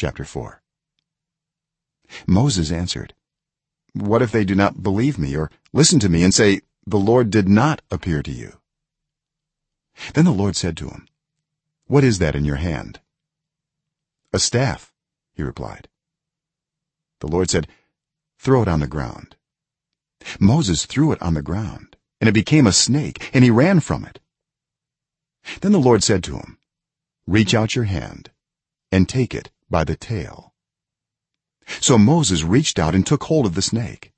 chapter 4 moses answered what if they do not believe me or listen to me and say the lord did not appear to you? Then the lord said to him what is that in your hand? A staff he replied. The lord said throw it on the ground. Moses threw it on the ground and it became a snake and he ran from it. Then the lord said to him reach out your hand and take it by the tail. So moses reached out and took hold of the snake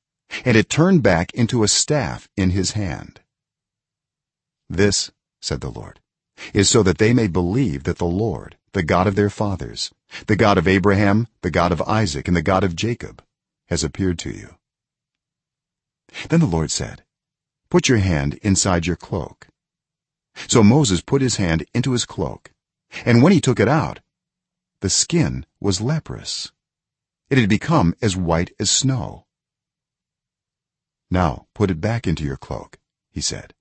and it turned back into a staff in his hand. This said the lord is so that they may believe that the lord the god of their fathers the god of abraham the god of isaac and the god of jacob has appeared to you. Then the lord said put your hand inside your cloak. So moses put his hand into his cloak and when he took it out the skin was leprous. It had become as white as snow. Now put it back into your cloak he said.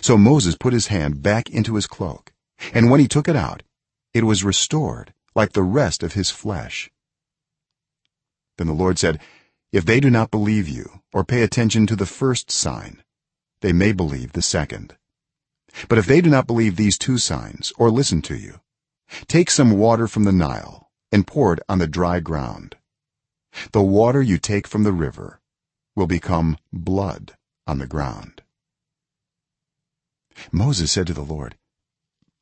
So moses put his hand back into his cloak and when he took it out it was restored like the rest of his flesh. Then the lord said if they do not believe you or pay attention to the first sign they may believe the second. But if they do not believe these two signs or listen to you take some water from the nile and pour it on the dry ground. The water you take from the river will become blood on the ground. Moses said to the lord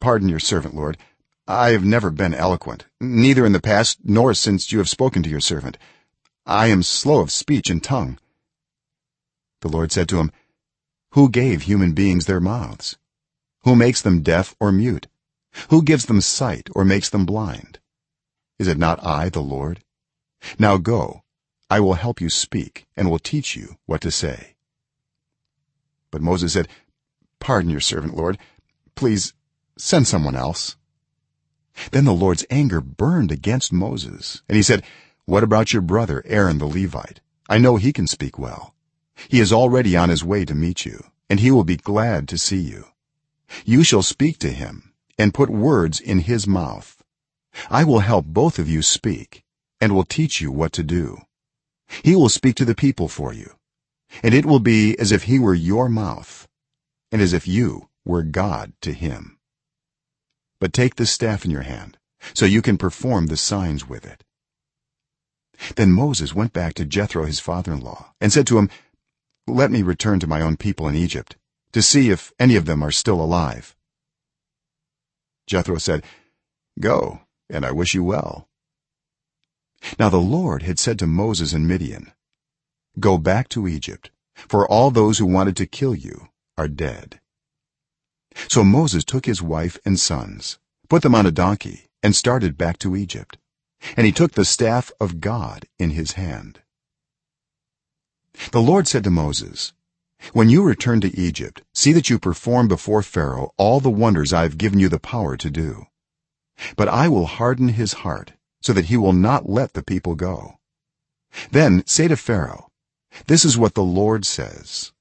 pardon your servant lord. I have never been eloquent neither in the past nor since you have spoken to your servant. I am slow of speech and tongue. The lord said to him who gave human beings their mouths? Who makes them deaf or mute who gives them sight or makes them blind? Is it not i the lord? Now go i will help you speak and will teach you what to say. But moses said pardon your servant lord. Please send someone else. Then the lord's anger burned against moses and he said what about your brother aaron the levite? I know he can speak well. He is already on his way to meet you and he will be glad to see you. You shall speak to him and put words in his mouth. I will help both of you speak and will teach you what to do. He will speak to the people for you and it will be as if he were your mouth and as if you were god to him. But take this staff in your hand so you can perform the signs with it. Then moses went back to jethro his father-in-law and said to him let me return to my own people in egypt to see if any of them are still alive jethro said go and i wish you well. Now the lord had said to moses in midian go back to egypt for all those who wanted to kill you are dead. So moses took his wife and sons put them on a donkey and started back to egypt. And he took the staff of god in his hand. The lord said to moses when you return to egypt see that you perform before pharaoh all the wonders i have given you the power to do. But i will harden his heart so that he will not let the people go. Then say to pharaoh this is what the lord says.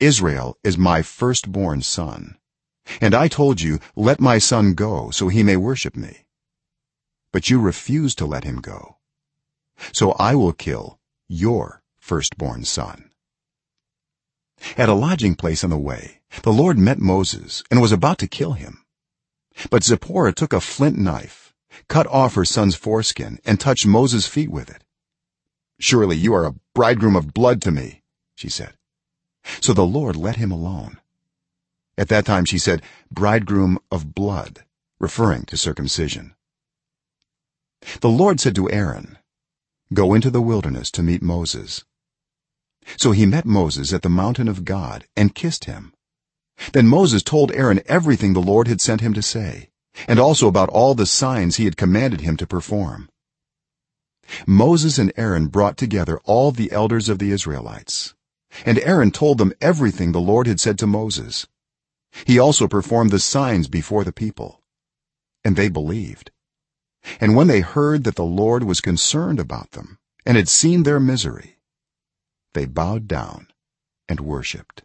Israel is my firstborn son and i told you let my son go so he may worship me. But you refused to let him go. So i will kill your firstborn son at a lodging place on the way the lord met moses and was about to kill him. But zipporah took a flint knife cut off her son's foreskin and touched moses feet with it. Surely you are a bridegroom of blood to me she said. So the lord let him alone. At that time she said bridegroom of blood referring to circumcision. The lord said to aaron go into the wilderness to meet moses so he met moses at the mountain of god and kissed him. Then moses told aaron everything the lord had sent him to say and also about all the signs he had commanded him to perform. Moses and aaron brought together all the elders of the israelites and aaron told them everything the lord had said to moses. He also performed the signs before the people and they believed. And when they heard that the lord was concerned about them and had seen their misery they bowed down and worshipped